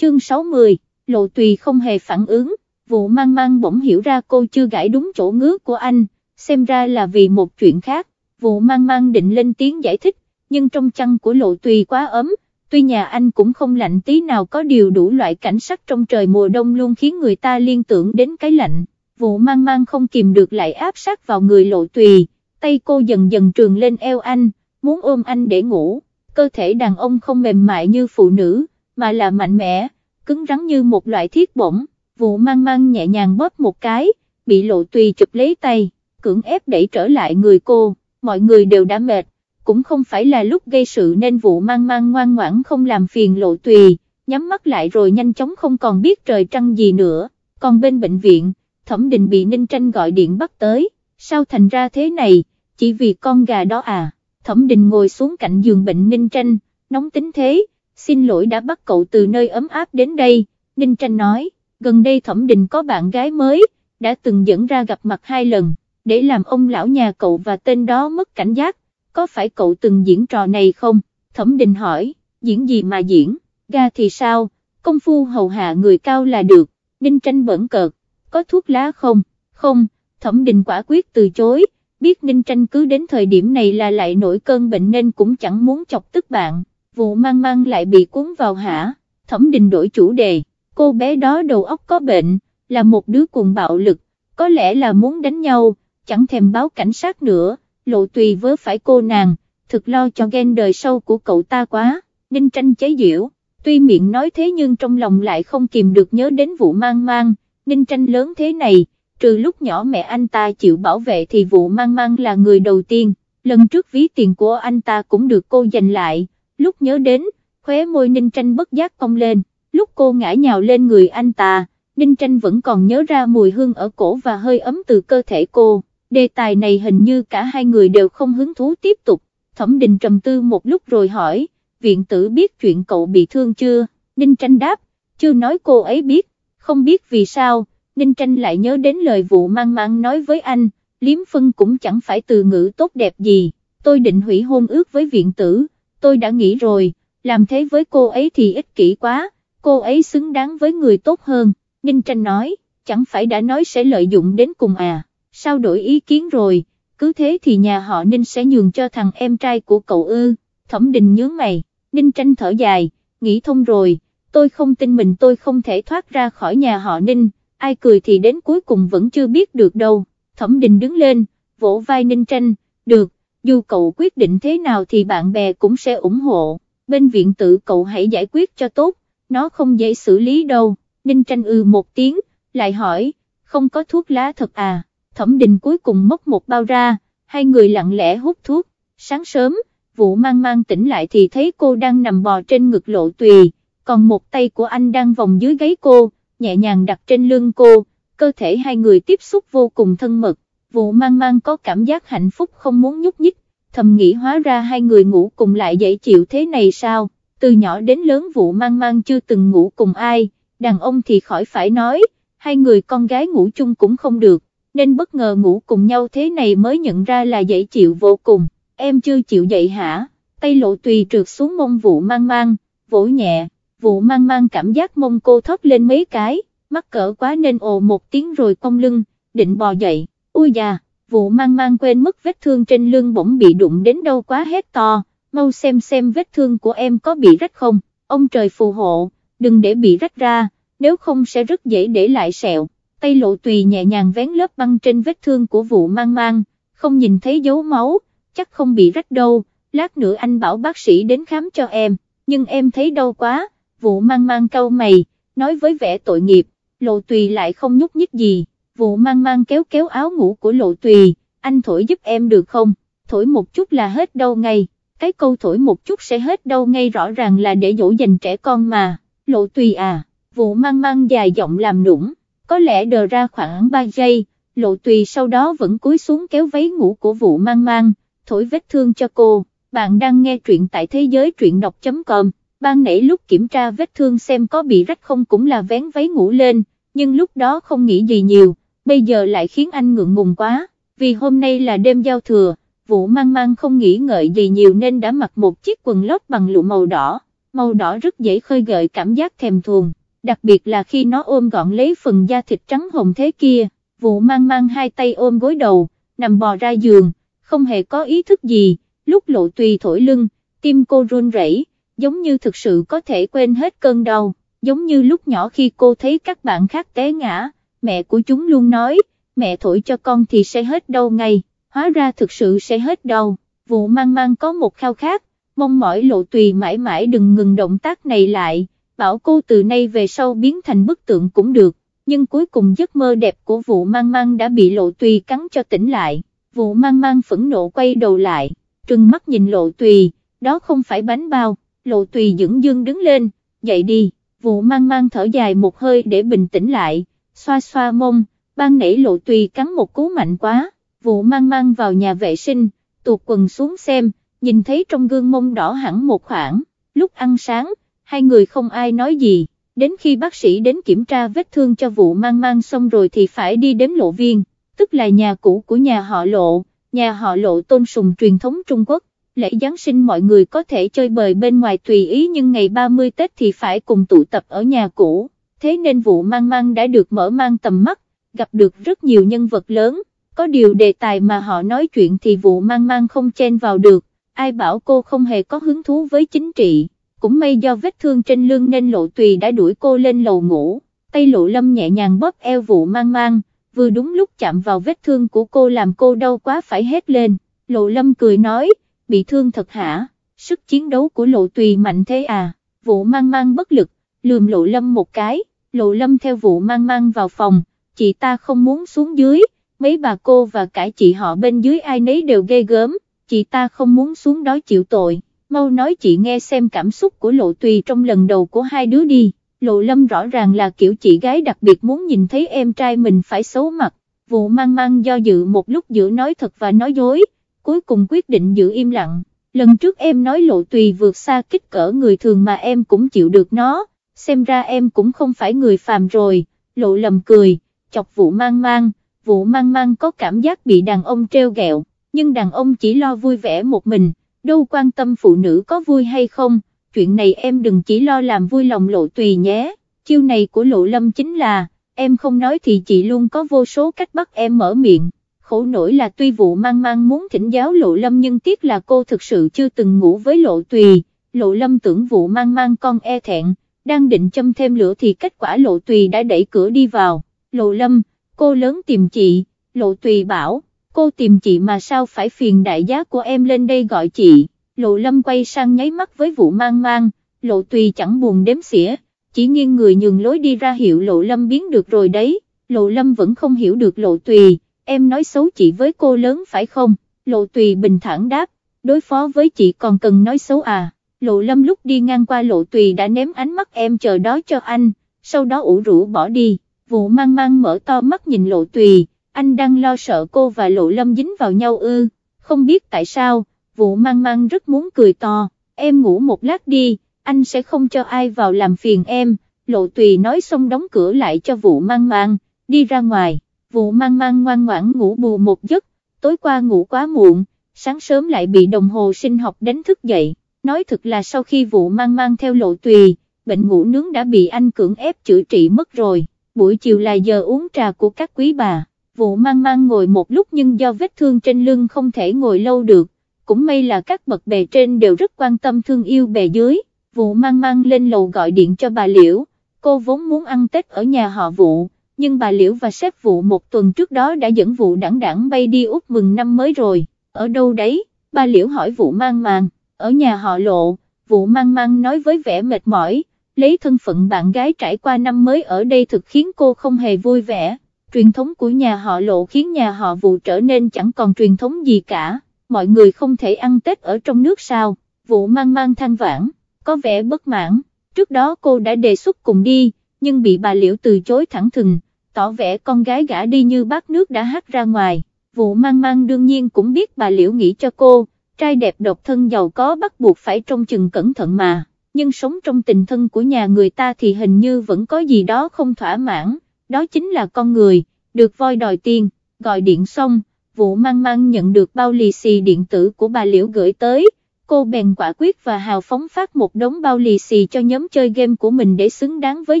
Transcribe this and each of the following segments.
chương 60, lộ tùy không hề phản ứng, vụ mang mang bỗng hiểu ra cô chưa gãi đúng chỗ ngứa của anh, xem ra là vì một chuyện khác, vụ mang mang định lên tiếng giải thích, nhưng trong chăn của lộ tùy quá ấm, tuy nhà anh cũng không lạnh tí nào có điều đủ loại cảnh sắc trong trời mùa đông luôn khiến người ta liên tưởng đến cái lạnh, vụ mang mang không kìm được lại áp sát vào người lộ tùy, tay cô dần dần trường lên eo anh, muốn ôm anh để ngủ, cơ thể đàn ông không mềm mại như phụ nữ, mà là mạnh mẽ, cứng rắn như một loại thiết bổng, vụ mang mang nhẹ nhàng bóp một cái, bị lộ tùy chụp lấy tay, cưỡng ép đẩy trở lại người cô, mọi người đều đã mệt, cũng không phải là lúc gây sự nên vụ mang mang ngoan ngoãn không làm phiền lộ tùy, nhắm mắt lại rồi nhanh chóng không còn biết trời trăng gì nữa, còn bên bệnh viện, thẩm đình bị Ninh Tranh gọi điện bắt tới, sao thành ra thế này, chỉ vì con gà đó à, thẩm đình ngồi xuống cạnh giường bệnh Ninh Tranh, nóng tính thế, xin lỗi đã bắt cậu từ nơi ấm áp đến đây, Ninh Tranh nói, gần đây thẩm đình có bạn gái mới, đã từng dẫn ra gặp mặt hai lần, để làm ông lão nhà cậu và tên đó mất cảnh giác, có phải cậu từng diễn trò này không, thẩm đình hỏi, diễn gì mà diễn, ga thì sao, công phu hầu hạ người cao là được, Ninh Tranh bẩn cợt, có thuốc lá không, không, thẩm Đình quả quyết từ chối, biết Ninh Tranh cứ đến thời điểm này là lại nổi cơn bệnh nên cũng chẳng muốn chọc tức bạn, vụ mang mang lại bị cuốn vào hả, thẩm Đình đổi chủ đề, cô bé đó đầu óc có bệnh, là một đứa cuồng bạo lực, có lẽ là muốn đánh nhau, chẳng thèm báo cảnh sát nữa, lộ tùy vớ phải cô nàng, thực lo cho ghen đời sau của cậu ta quá, Ninh Tranh chế diễu, tuy miệng nói thế nhưng trong lòng lại không kìm được nhớ đến vụ mang mang, Ninh Tranh lớn thế này, trừ lúc nhỏ mẹ anh ta chịu bảo vệ thì vụ mang mang là người đầu tiên, lần trước ví tiền của anh ta cũng được cô giành lại, lúc nhớ đến, khóe môi Ninh Tranh bất giác cong lên, lúc cô ngã nhào lên người anh ta, Ninh Tranh vẫn còn nhớ ra mùi hương ở cổ và hơi ấm từ cơ thể cô, đề tài này hình như cả hai người đều không hứng thú tiếp tục, thẩm Đình trầm tư một lúc rồi hỏi, viện tử biết chuyện cậu bị thương chưa, Ninh Tranh đáp, chưa nói cô ấy biết, không biết vì sao, Ninh Tranh lại nhớ đến lời vụ mang mang nói với anh, liếm phân cũng chẳng phải từ ngữ tốt đẹp gì, tôi định hủy hôn ước với viện tử, tôi đã nghĩ rồi, làm thế với cô ấy thì ích kỷ quá, cô ấy xứng đáng với người tốt hơn, Ninh Tranh nói, chẳng phải đã nói sẽ lợi dụng đến cùng à, sao đổi ý kiến rồi, cứ thế thì nhà họ Ninh sẽ nhường cho thằng em trai của cậu ư, thẩm đình nhớ mày, Ninh Tranh thở dài, nghĩ thông rồi tôi không tin mình tôi không thể thoát ra khỏi nhà họ Ninh, ai cười thì đến cuối cùng vẫn chưa biết được đâu, thẩm đình đứng lên, vỗ vai Ninh Tranh, được, dù cậu quyết định thế nào thì bạn bè cũng sẽ ủng hộ, bên viện tự cậu hãy giải quyết cho tốt, nó không dễ xử lý đâu, Ninh Tranh ư một tiếng, lại hỏi, không có thuốc lá thật à, thẩm đình cuối cùng móc một bao ra, hai người lặng lẽ hút thuốc, sáng sớm, vụ mang mang tỉnh lại thì thấy cô đang nằm bò trên ngực lộ tùy còn một tay của anh đang vòng dưới gáy cô, nhẹ nhàng đặt trên lưng cô, cơ thể hai người tiếp xúc vô cùng thân mật, vụ mang mang có cảm giác hạnh phúc không muốn nhúc nhích, thầm nghĩ hóa ra hai người ngủ cùng lại dễ chịu thế này sao, từ nhỏ đến lớn vụ mang mang chưa từng ngủ cùng ai, đàn ông thì khỏi phải nói, hai người con gái ngủ chung cũng không được, nên bất ngờ ngủ cùng nhau thế này mới nhận ra là dễ chịu vô cùng, em chưa chịu dậy hả, tay lộ tùy trượt xuống mông vụ mang mang, vỗ nhẹ vụ mang mang cảm giác mông cô thoát lên mấy cái, mắc cỡ quá nên ồ một tiếng rồi cong lưng, định bò dậy, ui già, vụ mang mang quên mất vết thương trên lưng bỗng bị đụng đến đâu quá hết to, mau xem xem vết thương của em có bị rách không, ông trời phù hộ, đừng để bị rách ra, nếu không sẽ rất dễ để lại sẹo, tay lộ tùy nhẹ nhàng vén lớp băng trên vết thương của vụ mang mang, không nhìn thấy dấu máu, chắc không bị rách đâu, lát nữa anh bảo bác sĩ đến khám cho em, nhưng em thấy đau quá. Vụ mang mang câu mày, nói với vẻ tội nghiệp, lộ tùy lại không nhúc nhích gì, vụ mang mang kéo kéo áo ngủ của lộ tùy, anh thổi giúp em được không, thổi một chút là hết đâu ngay, cái câu thổi một chút sẽ hết đâu ngay rõ ràng là để dỗ dành trẻ con mà, lộ tùy à, vụ mang mang dài giọng làm nũng, có lẽ đờ ra khoảng 3 giây, lộ tùy sau đó vẫn cúi xuống kéo váy ngủ của vụ mang mang, thổi vết thương cho cô, bạn đang nghe truyện tại thế giới truyện đọc.com ban nãy lúc kiểm tra vết thương xem có bị rách không cũng là vén váy ngủ lên, nhưng lúc đó không nghĩ gì nhiều, bây giờ lại khiến anh ngượng ngùng quá, vì hôm nay là đêm giao thừa, vụ mang mang không nghĩ ngợi gì nhiều nên đã mặc một chiếc quần lót bằng lụa màu đỏ, màu đỏ rất dễ khơi gợi cảm giác thèm thuồng, đặc biệt là khi nó ôm gọn lấy phần da thịt trắng hồng thế kia, vụ mang mang hai tay ôm gối đầu, nằm bò ra giường, không hề có ý thức gì, lúc lộ tùy thổi lưng, tim cô run rẩy, giống như thực sự có thể quên hết cơn đau, giống như lúc nhỏ khi cô thấy các bạn khác té ngã, mẹ của chúng luôn nói, mẹ thổi cho con thì sẽ hết đau ngay, hóa ra thực sự sẽ hết đau, vụ mang mang có một khao khát, mong mỏi lộ tùy mãi mãi đừng ngừng động tác này lại, bảo cô từ nay về sau biến thành bức tượng cũng được, nhưng cuối cùng giấc mơ đẹp của vụ mang mang đã bị lộ tùy cắn cho tỉnh lại, vụ mang mang phẫn nộ quay đầu lại, trừng mắt nhìn lộ tùy, đó không phải bánh bao, lộ tùy dưỡng dương đứng lên, dậy đi, vụ mang mang thở dài một hơi để bình tĩnh lại, xoa xoa mông, ban nảy lộ tùy cắn một cú mạnh quá, vụ mang mang vào nhà vệ sinh, tuột quần xuống xem, nhìn thấy trong gương mông đỏ hẳn một khoảng, lúc ăn sáng, hai người không ai nói gì, đến khi bác sĩ đến kiểm tra vết thương cho vụ mang mang xong rồi thì phải đi đếm lộ viên, tức là nhà cũ của nhà họ lộ, nhà họ lộ tôn sùng truyền thống Trung Quốc, lễ Giáng sinh mọi người có thể chơi bời bên ngoài tùy ý nhưng ngày 30 Tết thì phải cùng tụ tập ở nhà cũ, thế nên vụ mang mang đã được mở mang tầm mắt, gặp được rất nhiều nhân vật lớn, có điều đề tài mà họ nói chuyện thì vụ mang mang không chen vào được, ai bảo cô không hề có hứng thú với chính trị, cũng may do vết thương trên lưng nên lộ tùy đã đuổi cô lên lầu ngủ, tay lộ lâm nhẹ nhàng bóp eo vụ mang mang, vừa đúng lúc chạm vào vết thương của cô làm cô đau quá phải hét lên, lộ lâm cười nói, bị thương thật hả, sức chiến đấu của lộ tùy mạnh thế à, vụ mang mang bất lực, lườm lộ lâm một cái, lộ lâm theo vụ mang mang vào phòng, chị ta không muốn xuống dưới, mấy bà cô và cả chị họ bên dưới ai nấy đều ghê gớm, chị ta không muốn xuống đó chịu tội, mau nói chị nghe xem cảm xúc của lộ tùy trong lần đầu của hai đứa đi, lộ lâm rõ ràng là kiểu chị gái đặc biệt muốn nhìn thấy em trai mình phải xấu mặt, vụ mang mang do dự một lúc giữa nói thật và nói dối, cuối cùng quyết định giữ im lặng, lần trước em nói lộ tùy vượt xa kích cỡ người thường mà em cũng chịu được nó, xem ra em cũng không phải người phàm rồi, lộ lầm cười, chọc vụ mang mang, vụ mang mang có cảm giác bị đàn ông treo gẹo, nhưng đàn ông chỉ lo vui vẻ một mình, đâu quan tâm phụ nữ có vui hay không, chuyện này em đừng chỉ lo làm vui lòng lộ tùy nhé, chiêu này của lộ lâm chính là, em không nói thì chị luôn có vô số cách bắt em mở miệng, khổ nổi là tuy vụ mang mang muốn thỉnh giáo lộ lâm nhưng tiếc là cô thực sự chưa từng ngủ với lộ tùy, lộ lâm tưởng vụ mang mang con e thẹn, đang định châm thêm lửa thì kết quả lộ tùy đã đẩy cửa đi vào, lộ lâm, cô lớn tìm chị, lộ tùy bảo, cô tìm chị mà sao phải phiền đại giá của em lên đây gọi chị, lộ lâm quay sang nháy mắt với vụ mang mang, lộ tùy chẳng buồn đếm xỉa, chỉ nghiêng người nhường lối đi ra hiệu lộ lâm biến được rồi đấy, lộ lâm vẫn không hiểu được lộ tùy, em nói xấu chị với cô lớn phải không, lộ tùy bình thản đáp, đối phó với chị còn cần nói xấu à, lộ lâm lúc đi ngang qua lộ tùy đã ném ánh mắt em chờ đó cho anh, sau đó ủ rũ bỏ đi, vụ mang mang mở to mắt nhìn lộ tùy, anh đang lo sợ cô và lộ lâm dính vào nhau ư, không biết tại sao, vụ mang mang rất muốn cười to, em ngủ một lát đi, anh sẽ không cho ai vào làm phiền em, lộ tùy nói xong đóng cửa lại cho vụ mang mang, đi ra ngoài, vụ mang mang ngoan ngoãn ngủ bù một giấc, tối qua ngủ quá muộn, sáng sớm lại bị đồng hồ sinh học đánh thức dậy, nói thực là sau khi vụ mang mang theo lộ tùy, bệnh ngủ nướng đã bị anh cưỡng ép chữa trị mất rồi, buổi chiều là giờ uống trà của các quý bà. Vụ mang mang ngồi một lúc nhưng do vết thương trên lưng không thể ngồi lâu được, cũng may là các bậc bề trên đều rất quan tâm thương yêu bề dưới, vụ mang mang lên lầu gọi điện cho bà Liễu, cô vốn muốn ăn Tết ở nhà họ vụ, nhưng bà Liễu và sếp vụ một tuần trước đó đã dẫn vụ đảng đảng bay đi Úc mừng năm mới rồi, ở đâu đấy, bà Liễu hỏi vụ mang mang, ở nhà họ lộ, vụ mang mang nói với vẻ mệt mỏi, lấy thân phận bạn gái trải qua năm mới ở đây thực khiến cô không hề vui vẻ. Truyền thống của nhà họ lộ khiến nhà họ vụ trở nên chẳng còn truyền thống gì cả, mọi người không thể ăn Tết ở trong nước sao, vụ mang mang than vãn, có vẻ bất mãn, trước đó cô đã đề xuất cùng đi, nhưng bị bà Liễu từ chối thẳng thừng, tỏ vẻ con gái gã đi như bát nước đã hát ra ngoài, vụ mang mang đương nhiên cũng biết bà Liễu nghĩ cho cô, trai đẹp độc thân giàu có bắt buộc phải trông chừng cẩn thận mà, nhưng sống trong tình thân của nhà người ta thì hình như vẫn có gì đó không thỏa mãn đó chính là con người, được voi đòi tiền, gọi điện xong, vụ mang mang nhận được bao lì xì điện tử của bà Liễu gửi tới, cô bèn quả quyết và hào phóng phát một đống bao lì xì cho nhóm chơi game của mình để xứng đáng với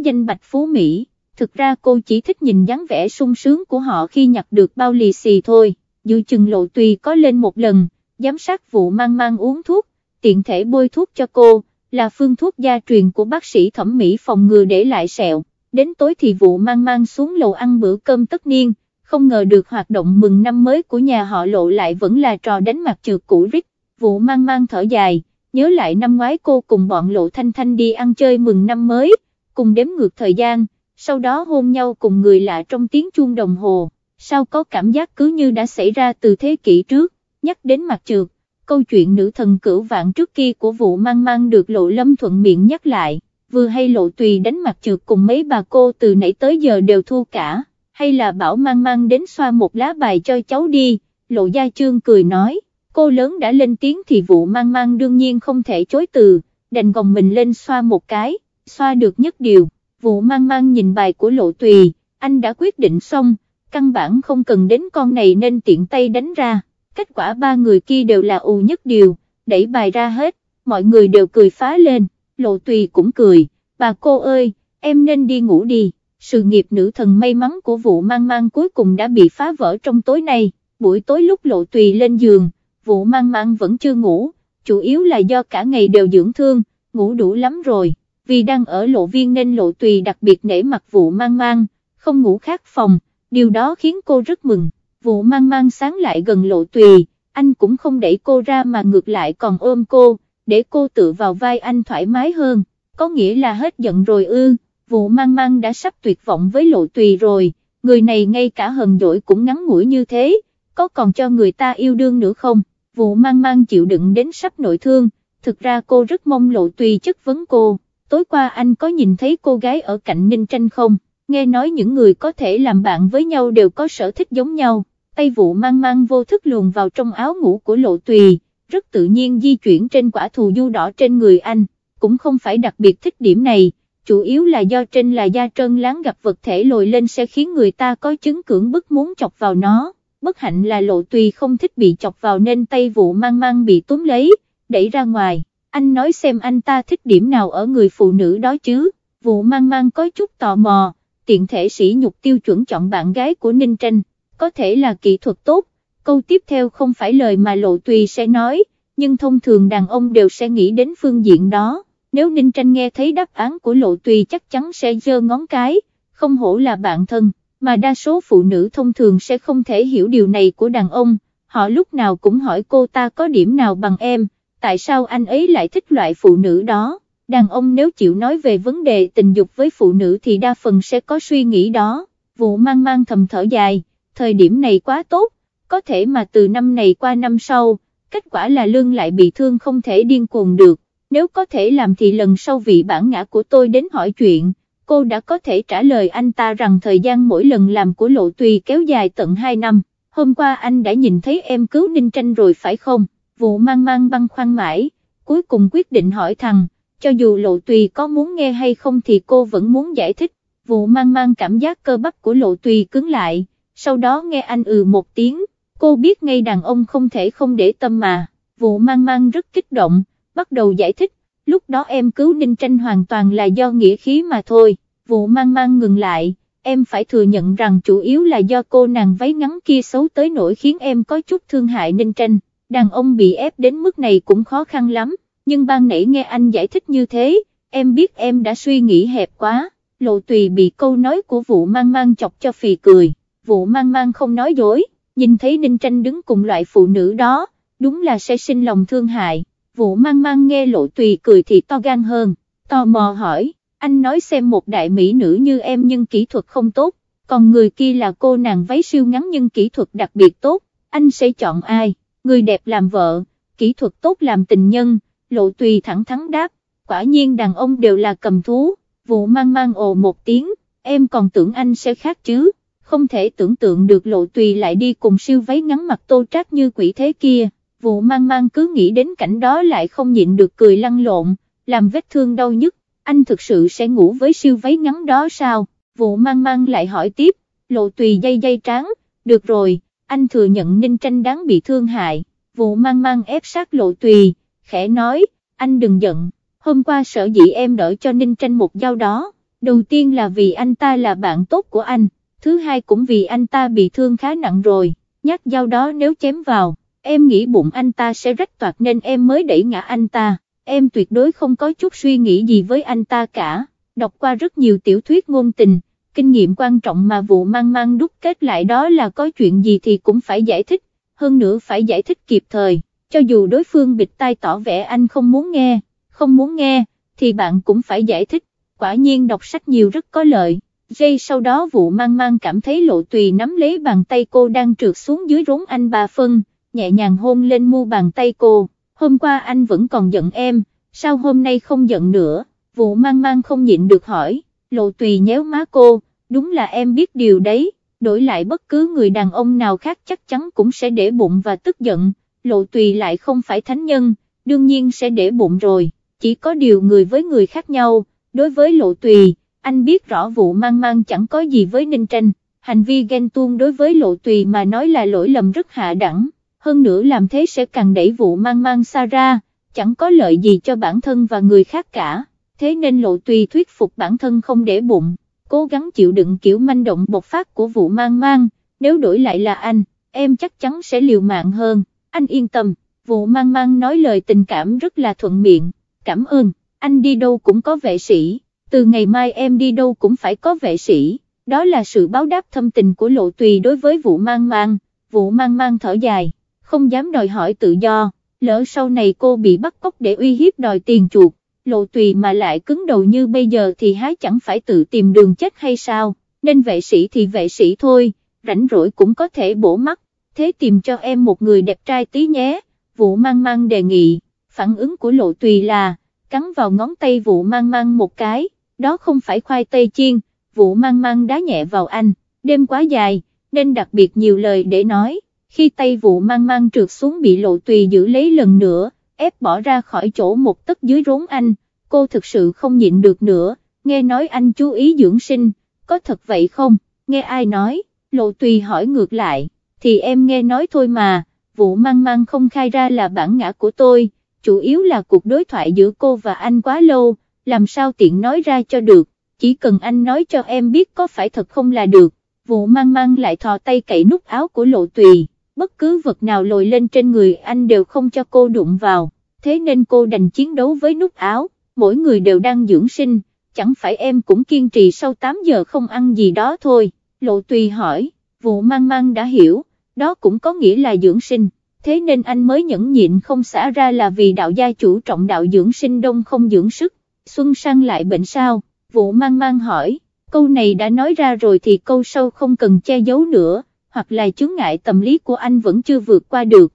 danh bạch phú Mỹ. Thực ra cô chỉ thích nhìn dáng vẻ sung sướng của họ khi nhặt được bao lì xì thôi, dự chừng lộ tùy có lên một lần, giám sát vụ mang mang uống thuốc, tiện thể bôi thuốc cho cô, là phương thuốc gia truyền của bác sĩ thẩm mỹ phòng ngừa để lại sẹo. Đến tối thì vụ mang mang xuống lầu ăn bữa cơm tất niên, không ngờ được hoạt động mừng năm mới của nhà họ lộ lại vẫn là trò đánh mặt trượt cũ rít, vụ mang mang thở dài, nhớ lại năm ngoái cô cùng bọn lộ thanh thanh đi ăn chơi mừng năm mới, cùng đếm ngược thời gian, sau đó hôn nhau cùng người lạ trong tiếng chuông đồng hồ, sao có cảm giác cứ như đã xảy ra từ thế kỷ trước, nhắc đến mặt trượt, câu chuyện nữ thần cửu vạn trước kia của vụ mang mang được lộ lâm thuận miệng nhắc lại, vừa hay lộ tùy đánh mặt trượt cùng mấy bà cô từ nãy tới giờ đều thua cả, hay là bảo mang mang đến xoa một lá bài cho cháu đi, lộ gia chương cười nói, cô lớn đã lên tiếng thì vụ mang mang đương nhiên không thể chối từ, đành gồng mình lên xoa một cái, xoa được nhất điều, vụ mang mang nhìn bài của lộ tùy, anh đã quyết định xong, căn bản không cần đến con này nên tiện tay đánh ra kết quả ba người kia đều là ù nhất điều, đẩy bài ra hết, mọi người đều cười phá lên, lộ tùy cũng cười, bà cô ơi, em nên đi ngủ đi, sự nghiệp nữ thần may mắn của vụ mang mang cuối cùng đã bị phá vỡ trong tối nay, buổi tối lúc lộ tùy lên giường, vụ mang mang vẫn chưa ngủ, chủ yếu là do cả ngày đều dưỡng thương, ngủ đủ lắm rồi, vì đang ở lộ viên nên lộ tùy đặc biệt nể mặt vụ mang mang, không ngủ khác phòng, điều đó khiến cô rất mừng vụ mang mang sáng lại gần lộ tùy, anh cũng không đẩy cô ra mà ngược lại còn ôm cô, để cô tự vào vai anh thoải mái hơn, có nghĩa là hết giận rồi ư, vụ mang mang đã sắp tuyệt vọng với lộ tùy rồi, người này ngay cả hờn dỗi cũng ngắn ngủi như thế, có còn cho người ta yêu đương nữa không, vụ mang mang chịu đựng đến sắp nội thương, thực ra cô rất mong lộ tùy chất vấn cô, tối qua anh có nhìn thấy cô gái ở cạnh Ninh Tranh không, nghe nói những người có thể làm bạn với nhau đều có sở thích giống nhau tay vụ mang mang vô thức luồn vào trong áo ngủ của lộ tùy, rất tự nhiên di chuyển trên quả thù du đỏ trên người anh, cũng không phải đặc biệt thích điểm này, chủ yếu là do trên là da trơn láng gặp vật thể lồi lên sẽ khiến người ta có chứng cưỡng bức muốn chọc vào nó, bất hạnh là lộ tùy không thích bị chọc vào nên tay vụ mang mang bị túm lấy, đẩy ra ngoài, anh nói xem anh ta thích điểm nào ở người phụ nữ đó chứ, vụ mang mang có chút tò mò, tiện thể sĩ nhục tiêu chuẩn chọn bạn gái của Ninh Tranh có thể là kỹ thuật tốt, câu tiếp theo không phải lời mà lộ tùy sẽ nói, nhưng thông thường đàn ông đều sẽ nghĩ đến phương diện đó, nếu Ninh Tranh nghe thấy đáp án của lộ tùy chắc chắn sẽ giơ ngón cái, không hổ là bạn thân, mà đa số phụ nữ thông thường sẽ không thể hiểu điều này của đàn ông, họ lúc nào cũng hỏi cô ta có điểm nào bằng em, tại sao anh ấy lại thích loại phụ nữ đó. Đàn ông nếu chịu nói về vấn đề tình dục với phụ nữ thì đa phần sẽ có suy nghĩ đó, vụ mang mang thầm thở dài, thời điểm này quá tốt, có thể mà từ năm này qua năm sau, kết quả là lương lại bị thương không thể điên cuồng được, nếu có thể làm thì lần sau vị bản ngã của tôi đến hỏi chuyện, cô đã có thể trả lời anh ta rằng thời gian mỗi lần làm của lộ tùy kéo dài tận 2 năm, hôm qua anh đã nhìn thấy em cứu Ninh Tranh rồi phải không, vụ mang mang băng khoăn mãi, cuối cùng quyết định hỏi thằng, cho dù lộ tùy có muốn nghe hay không thì cô vẫn muốn giải thích, vụ mang mang cảm giác cơ bắp của lộ tùy cứng lại sau đó nghe anh ừ một tiếng, cô biết ngay đàn ông không thể không để tâm mà, vụ mang mang rất kích động, bắt đầu giải thích, lúc đó em cứu Ninh Tranh hoàn toàn là do nghĩa khí mà thôi, vụ mang mang ngừng lại, em phải thừa nhận rằng chủ yếu là do cô nàng váy ngắn kia xấu tới nỗi khiến em có chút thương hại Ninh Tranh, đàn ông bị ép đến mức này cũng khó khăn lắm, nhưng ban nãy nghe anh giải thích như thế, em biết em đã suy nghĩ hẹp quá, lộ tùy bị câu nói của vụ mang mang chọc cho phì cười vụ mang mang không nói dối, nhìn thấy Ninh Tranh đứng cùng loại phụ nữ đó, đúng là sẽ sinh lòng thương hại, vụ mang mang nghe lộ tùy cười thì to gan hơn, tò mò hỏi, anh nói xem một đại mỹ nữ như em nhưng kỹ thuật không tốt, còn người kia là cô nàng váy siêu ngắn nhưng kỹ thuật đặc biệt tốt, anh sẽ chọn ai, người đẹp làm vợ, kỹ thuật tốt làm tình nhân, lộ tùy thẳng thắn đáp, quả nhiên đàn ông đều là cầm thú, vụ mang mang ồ một tiếng, em còn tưởng anh sẽ khác chứ? Không thể tưởng tượng được lộ tùy lại đi cùng siêu váy ngắn mặt tô trác như quỷ thế kia, vụ mang mang cứ nghĩ đến cảnh đó lại không nhịn được cười lăn lộn, làm vết thương đau nhất. anh thực sự sẽ ngủ với siêu váy ngắn đó sao, vụ mang mang lại hỏi tiếp, lộ tùy dây dây tráng, được rồi, anh thừa nhận ninh tranh đáng bị thương hại, vụ mang mang ép sát lộ tùy, khẽ nói, anh đừng giận, hôm qua sở dĩ em đỡ cho Ninh tranh một dao đó, đầu tiên là vì anh ta là bạn tốt của anh, thứ hai cũng vì anh ta bị thương khá nặng rồi, nhát dao đó nếu chém vào, em nghĩ bụng anh ta sẽ rách toạc nên em mới đẩy ngã anh ta, em tuyệt đối không có chút suy nghĩ gì với anh ta cả, đọc qua rất nhiều tiểu thuyết ngôn tình, kinh nghiệm quan trọng mà vụ mang mang đúc kết lại đó là có chuyện gì thì cũng phải giải thích, hơn nữa phải giải thích kịp thời, cho dù đối phương bịt tai tỏ vẻ anh không muốn nghe, không muốn nghe, thì bạn cũng phải giải thích, quả nhiên đọc sách nhiều rất có lợi. Giây sau đó vụ mang mang cảm thấy lộ tùy nắm lấy bàn tay cô đang trượt xuống dưới rốn anh ba phân, nhẹ nhàng hôn lên mu bàn tay cô, hôm qua anh vẫn còn giận em, sao hôm nay không giận nữa, vụ mang mang không nhịn được hỏi, lộ tùy nhéo má cô, đúng là em biết điều đấy, đổi lại bất cứ người đàn ông nào khác chắc chắn cũng sẽ để bụng và tức giận, lộ tùy lại không phải thánh nhân, đương nhiên sẽ để bụng rồi, chỉ có điều người với người khác nhau, đối với lộ tùy, anh biết rõ vụ mang mang chẳng có gì với Ninh Tranh, hành vi ghen tuông đối với lộ tùy mà nói là lỗi lầm rất hạ đẳng, hơn nữa làm thế sẽ càng đẩy vụ mang mang xa ra, chẳng có lợi gì cho bản thân và người khác cả, thế nên lộ tùy thuyết phục bản thân không để bụng, cố gắng chịu đựng kiểu manh động bộc phát của vụ mang mang, nếu đổi lại là anh, em chắc chắn sẽ liều mạng hơn, anh yên tâm, vụ mang mang nói lời tình cảm rất là thuận miệng, cảm ơn, anh đi đâu cũng có vệ sĩ từ ngày mai em đi đâu cũng phải có vệ sĩ, đó là sự báo đáp thâm tình của lộ tùy đối với vụ mang mang, vụ mang mang thở dài, không dám đòi hỏi tự do, lỡ sau này cô bị bắt cóc để uy hiếp đòi tiền chuột, lộ tùy mà lại cứng đầu như bây giờ thì hái chẳng phải tự tìm đường chết hay sao, nên vệ sĩ thì vệ sĩ thôi, rảnh rỗi cũng có thể bổ mắt, thế tìm cho em một người đẹp trai tí nhé, vụ mang mang đề nghị, phản ứng của lộ tùy là, cắn vào ngón tay vụ mang mang một cái đó không phải khoai tây chiên, vụ mang mang đá nhẹ vào anh, đêm quá dài, nên đặc biệt nhiều lời để nói, khi tay vụ mang mang trượt xuống bị lộ tùy giữ lấy lần nữa, ép bỏ ra khỏi chỗ một tấc dưới rốn anh, cô thực sự không nhịn được nữa, nghe nói anh chú ý dưỡng sinh, có thật vậy không, nghe ai nói, lộ tùy hỏi ngược lại, thì em nghe nói thôi mà, vụ mang mang không khai ra là bản ngã của tôi, chủ yếu là cuộc đối thoại giữa cô và anh quá lâu, làm sao tiện nói ra cho được, chỉ cần anh nói cho em biết có phải thật không là được, vụ mang mang lại thò tay cậy nút áo của lộ tùy, bất cứ vật nào lồi lên trên người anh đều không cho cô đụng vào, thế nên cô đành chiến đấu với nút áo, mỗi người đều đang dưỡng sinh, chẳng phải em cũng kiên trì sau 8 giờ không ăn gì đó thôi, lộ tùy hỏi, vụ mang mang đã hiểu, đó cũng có nghĩa là dưỡng sinh. Thế nên anh mới nhẫn nhịn không xả ra là vì đạo gia chủ trọng đạo dưỡng sinh đông không dưỡng sức, Xuân Sang lại bệnh sao, vụ mang mang hỏi, câu này đã nói ra rồi thì câu sau không cần che giấu nữa, hoặc là chứng ngại tâm lý của anh vẫn chưa vượt qua được,